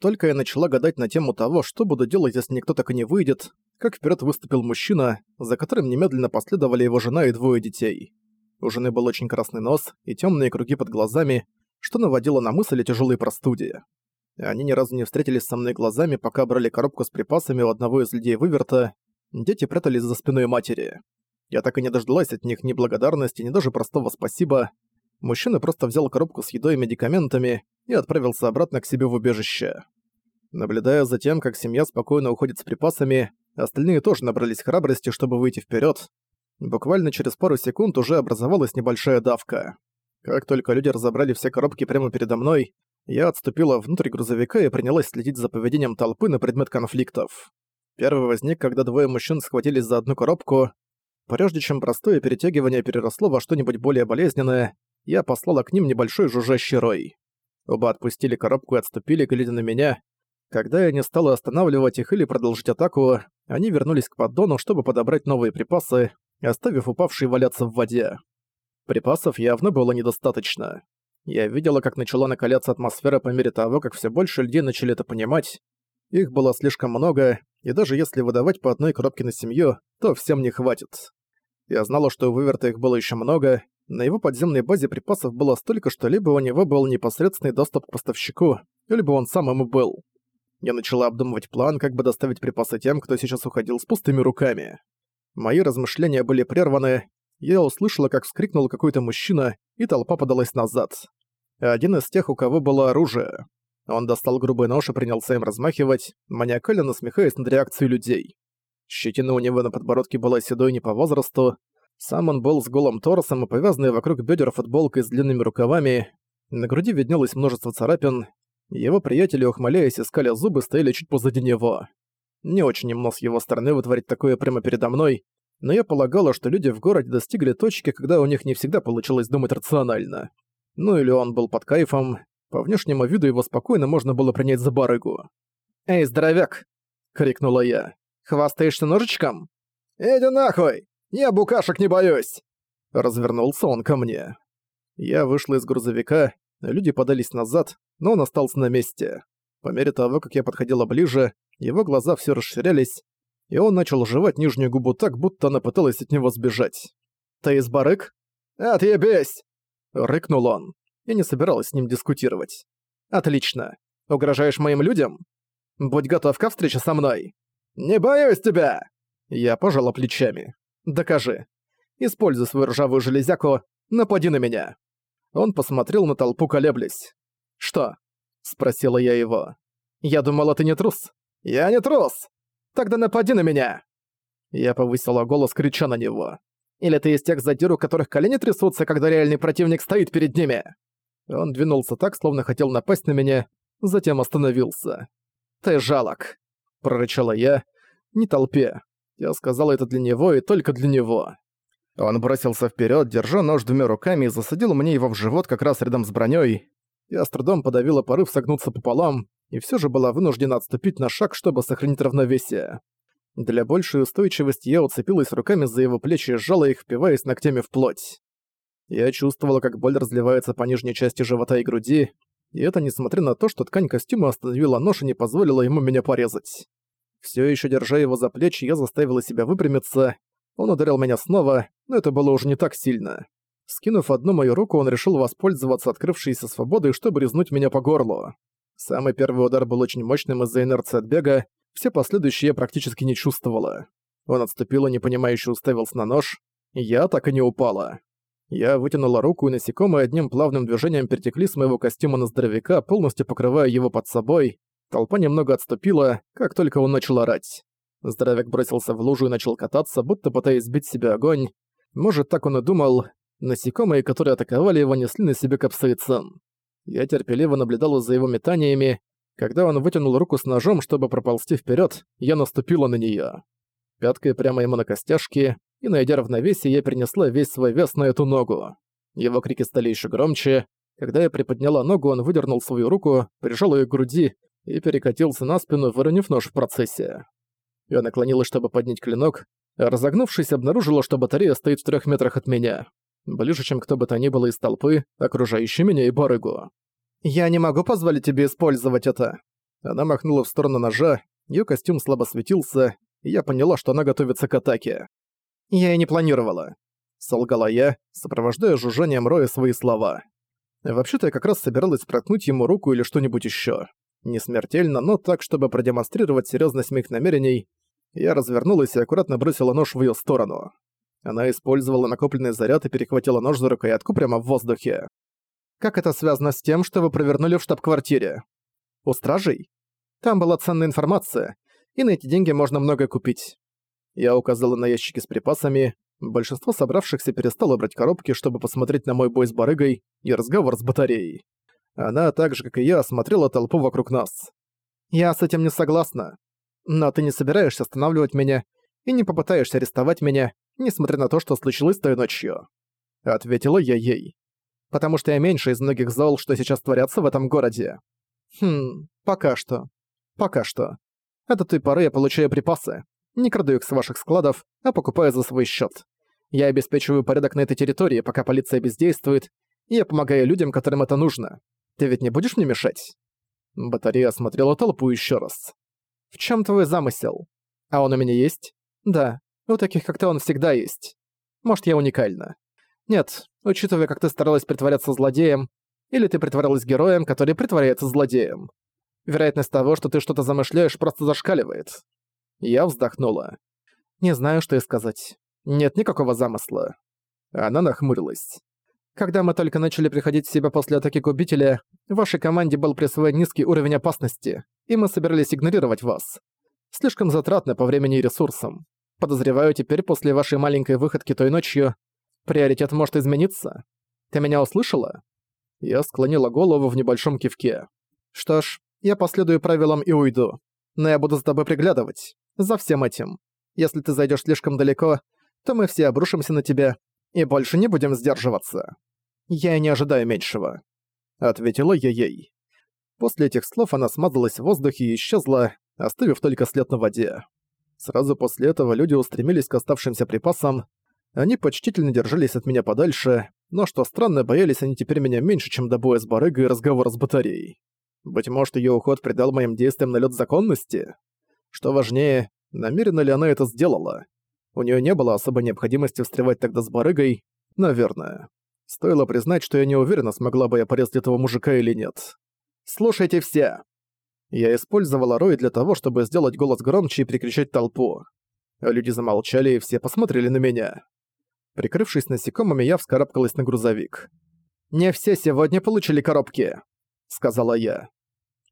Только я начала гадать на тему того, что буду делать, если никто так и не выйдет, как вперед выступил мужчина, за которым немедленно последовали его жена и двое детей. У жены был очень красный нос и темные круги под глазами, что наводило на мысль о тяжелой простуде. Они ни разу не встретились со мной глазами, пока брали коробку с припасами у одного из людей выверта. Дети прятались за спиной матери. Я так и не дождалась от них ни благодарности, ни даже простого спасибо. Мужчина просто взял коробку с едой и медикаментами и отправился обратно к себе в убежище. Наблюдая за тем, как семья спокойно уходит с припасами, остальные тоже набрались храбрости, чтобы выйти вперед. Буквально через пару секунд уже образовалась небольшая давка. Как только люди разобрали все коробки прямо передо мной, я отступила внутрь грузовика и принялась следить за поведением толпы на предмет конфликтов. Первый возник, когда двое мужчин схватились за одну коробку. Прежде чем простое перетягивание переросло во что-нибудь более болезненное, я послала к ним небольшой жужжащий рой. Оба отпустили коробку и отступили, глядя на меня. Когда я не стала останавливать их или продолжить атаку, они вернулись к поддону, чтобы подобрать новые припасы, оставив упавшие валяться в воде. Припасов явно было недостаточно. Я видела, как начала накаляться атмосфера по мере того, как все больше людей начали это понимать. Их было слишком много, и даже если выдавать по одной коробке на семью, то всем не хватит. Я знала, что у Выверта их было еще много, на его подземной базе припасов было столько, что либо у него был непосредственный доступ к поставщику, либо он сам ему был. Я начала обдумывать план, как бы доставить припасы тем, кто сейчас уходил с пустыми руками. Мои размышления были прерваны, я услышала, как вскрикнул какой-то мужчина, и толпа подалась назад. Один из тех, у кого было оружие. Он достал грубый нож и принялся им размахивать, маниакально насмехаясь над реакцией людей. Щетина у него на подбородке была седой не по возрасту, сам он был с голым торсом и повязанной вокруг бедер футболкой с длинными рукавами. На груди виднелось множество царапин. Его приятели, ухмыляясь, искали зубы, стояли чуть позади него. Не очень умно с его стороны вытворить такое прямо передо мной, но я полагала, что люди в городе достигли точки, когда у них не всегда получилось думать рационально. Ну или он был под кайфом, по внешнему виду его спокойно можно было принять за барыгу. «Эй, здоровяк!» — крикнула я. «Хвастаешься ножичком?» «Иди нахуй!» Я букашек не боюсь!» Развернулся он ко мне. Я вышла из грузовика, люди подались назад, но он остался на месте. По мере того, как я подходила ближе, его глаза все расширялись, и он начал жевать нижнюю губу так, будто она пыталась от него сбежать. «Ты из барык?» «Отъебись!» — рыкнул он. Я не собиралась с ним дискутировать. «Отлично. Угрожаешь моим людям? Будь готов ко встрече со мной!» «Не боюсь тебя!» Я пожала плечами. Докажи. Используй свою ржавую железяку, напади на меня». Он посмотрел на толпу, колеблясь. «Что?» — спросила я его. «Я думала, ты не трус». «Я не трус! Тогда напади на меня!» Я повысила голос, крича на него. «Или ты из тех задир, у которых колени трясутся, когда реальный противник стоит перед ними?» Он двинулся так, словно хотел напасть на меня, затем остановился. «Ты жалок», — прорычала я, не толпе, я сказал это для него и только для него. Он бросился вперед, держа нож двумя руками и засадил мне его в живот как раз рядом с броней. Я с трудом подавила порыв согнуться пополам, и все же была вынуждена отступить на шаг, чтобы сохранить равновесие. Для большей устойчивости я уцепилась руками за его плечи и сжала их, впиваясь ногтями в плоть. Я чувствовала, как боль разливается по нижней части живота и груди, и это несмотря на то, что ткань костюма остановила нож и не позволила ему меня порезать. Все еще держа его за плечи, я заставила себя выпрямиться. Он ударил меня снова, но это было уже не так сильно. Скинув одну мою руку, он решил воспользоваться открывшейся свободой, чтобы резнуть меня по горлу. Самый первый удар был очень мощным из-за инерции от бега, все последующие я практически не чувствовала. Он отступил и непонимающе уставился на нож, я так и не упала. Я вытянула руку, и насекомые одним плавным движением перетекли с моего костюма на здоровяка, полностью покрывая его под собой. Толпа немного отступила, как только он начал орать. Здоровяк бросился в лужу и начал кататься, будто пытаясь сбить себе огонь. Может, так он и думал. Насекомые, которые атаковали его, несли на себе капсаицин. Я терпеливо наблюдала за его метаниями. Когда он вытянул руку с ножом, чтобы проползти вперед, я наступила на нее. Пяткой прямо ему на костяшки, и, найдя равновесие, я перенесла весь свой вес на эту ногу. Его крики стали еще громче. Когда я приподняла ногу, он выдернул свою руку, прижал ее к груди и перекатился на спину, выронив нож в процессе. Я наклонилась, чтобы поднять клинок, а разогнувшись, обнаружила, что батарея стоит в трех метрах от меня. Ближе, чем кто бы то ни было из толпы, окружающей меня и барыгу. «Я не могу позволить тебе использовать это!» Она махнула в сторону ножа, её костюм слабо светился, и я поняла, что она готовится к атаке. «Я и не планировала», — солгала я, сопровождая жужжанием Роя свои слова. Вообще-то я как раз собиралась проткнуть ему руку или что-нибудь ещё. Не смертельно, но так, чтобы продемонстрировать серьёзность моих намерений, я развернулась и аккуратно бросила нож в её сторону. Она использовала накопленный заряд и перехватила нож за рукоятку прямо в воздухе. «Как это связано с тем, что вы провернули в штаб-квартире?» «У стражей?» «Там была ценная информация, и на эти деньги можно многое купить». Я указала на ящики с припасами. Большинство собравшихся перестало брать коробки, чтобы посмотреть на мой бой с барыгой и разговор с батареей. Она, так же как и я, осмотрела толпу вокруг нас. «Я с этим не согласна. Но ты не собираешься останавливать меня и не попытаешься арестовать меня, несмотря на то, что случилось той ночью. Ответила я ей. Потому что я меньше из многих зол, что сейчас творятся в этом городе. Хм, пока что. Пока что. От той поры я получаю припасы. Не краду их с ваших складов, а покупаю за свой счет. Я обеспечиваю порядок на этой территории, пока полиция бездействует, и я помогаю людям, которым это нужно. Ты ведь не будешь мне мешать?» Батарея осмотрела толпу еще раз. «В чем твой замысел? А он у меня есть?» «Да, у таких, как ты, он всегда есть. Может, я уникальна. Нет, учитывая, как ты старалась притворяться злодеем, или ты притворялась героем, который притворяется злодеем. Вероятность того, что ты что-то замышляешь, просто зашкаливает. Я вздохнула. Не знаю, что и сказать. Нет никакого замысла. Она нахмурилась. Когда мы только начали приходить в себя после атаки Губителя, вашей команде был присвоен низкий уровень опасности, и мы собирались игнорировать вас. Слишком затратно по времени и ресурсам. Подозреваю, теперь после вашей маленькой выходки той ночью приоритет может измениться. Ты меня услышала?» Я склонила голову в небольшом кивке. «Что ж, я последую правилам и уйду. Но я буду за тобой приглядывать. За всем этим. Если ты зайдешь слишком далеко, то мы все обрушимся на тебя и больше не будем сдерживаться. Я не ожидаю меньшего», — ответила я ей. После этих слов она смазалась в воздухе и исчезла, оставив только след на воде. Сразу после этого люди устремились к оставшимся припасам. Они почтительно держались от меня подальше, но, что странно, боялись они теперь меня меньше, чем до боя с барыгой и разговора с батареей. Быть может, ее уход придал моим действиям налет законности? Что важнее, намеренно ли она это сделала? У нее не было особой необходимости встревать тогда с барыгой, наверное. Стоило признать, что я не уверена, смогла бы я порезать этого мужика или нет. «Слушайте все!» Я использовала Рой для того, чтобы сделать голос громче и прикричать толпу. Люди замолчали и все посмотрели на меня. Прикрывшись насекомыми, я вскарабкалась на грузовик. «Не все сегодня получили коробки», — сказала я.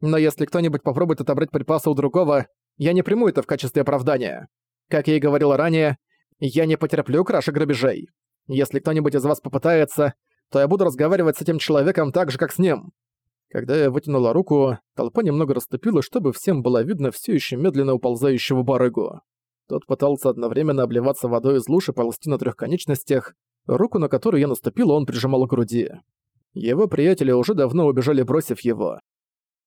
«Но если кто-нибудь попробует отобрать припасы у другого, я не приму это в качестве оправдания. Как я и говорила ранее, я не потерплю краши грабежей. Если кто-нибудь из вас попытается, то я буду разговаривать с этим человеком так же, как с ним. Когда я вытянула руку, толпа немного расступилась, чтобы всем было видно все еще медленно уползающего барыгу. Тот пытался одновременно обливаться водой из лужи ползти на трех конечностях, руку, на которую я наступила, он прижимал к груди. Его приятели уже давно убежали, бросив его.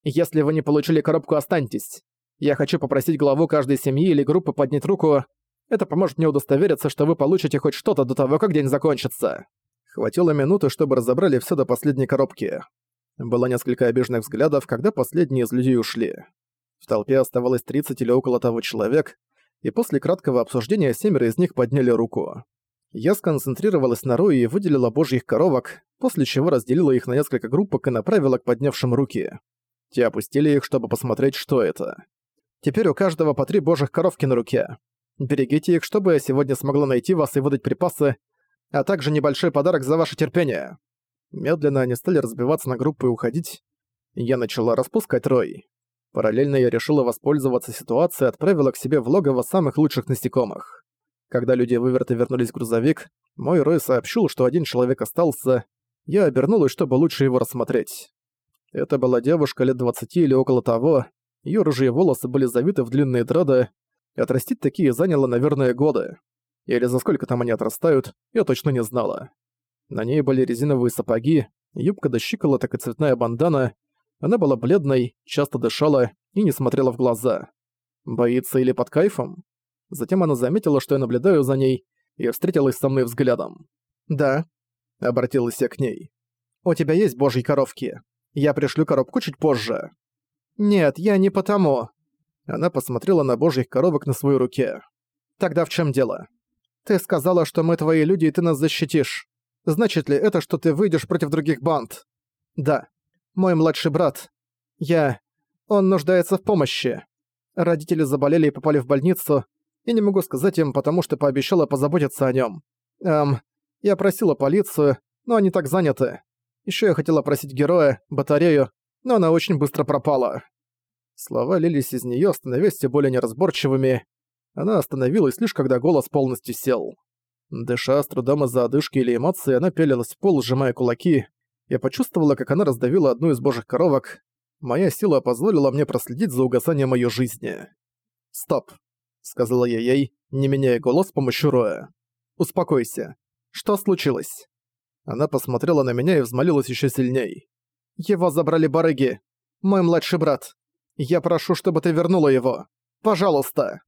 «Если вы не получили коробку, останьтесь. Я хочу попросить главу каждой семьи или группы поднять руку. Это поможет мне удостовериться, что вы получите хоть что-то до того, как день закончится». Хватило минуты, чтобы разобрали все до последней коробки. Было несколько обиженных взглядов, когда последние из людей ушли. В толпе оставалось 30 или около того человек, и после краткого обсуждения семеро из них подняли руку. Я сконцентрировалась на Рое и выделила божьих коровок, после чего разделила их на несколько группок и направила к поднявшим руки. Те опустили их, чтобы посмотреть, что это. Теперь у каждого по три божьих коровки на руке. Берегите их, чтобы я сегодня смогла найти вас и выдать припасы, а также небольшой подарок за ваше терпение. Медленно они стали разбиваться на группы и уходить. Я начала распускать рой. Параллельно я решила воспользоваться ситуацией и отправила к себе в логово самых лучших насекомых. Когда люди-выверты вернулись в грузовик, мой рой сообщил, что один человек остался. Я обернулась, чтобы лучше его рассмотреть. Это была девушка лет 20 или около того. Её рыжие волосы были завиты в длинные дреды. Отрастить такие заняло, наверное, годы. Или за сколько там они отрастают, я точно не знала. На ней были резиновые сапоги, юбка до щиколоток и цветная бандана. Она была бледной, часто дышала и не смотрела в глаза. Боится или под кайфом? Затем она заметила, что я наблюдаю за ней, и встретилась со мной взглядом. «Да», — обратилась я к ней. «У тебя есть божьи коровки. Я пришлю коробку чуть позже». «Нет, я не потому». Она посмотрела на божьих коровок на своей руке. «Тогда в чем дело? Ты сказала, что мы твои люди и ты нас защитишь. Значит ли это, что ты выйдешь против других банд?» «Да. Мой младший брат. Я... Он нуждается в помощи. Родители заболели и попали в больницу. Я не могу сказать им, потому что пообещала позаботиться о нем. Эм, я просила полицию, но они так заняты. Еще я хотела просить героя, батарею, но она очень быстро пропала. Слова лились из нее, становясь все более неразборчивыми. Она остановилась лишь когда голос полностью сел. Дыша с трудом из-за одышки или эмоций, она пелилась в пол, сжимая кулаки. Я почувствовала, как она раздавила одну из божьих коровок. Моя сила позволила мне проследить за угасанием ее жизни. «Стоп», — сказала я ей, не меняя голос с помощью роя. «Успокойся. Что случилось?» Она посмотрела на меня и взмолилась еще сильней. «Его забрали барыги. Мой младший брат. Я прошу, чтобы ты вернула его. Пожалуйста!»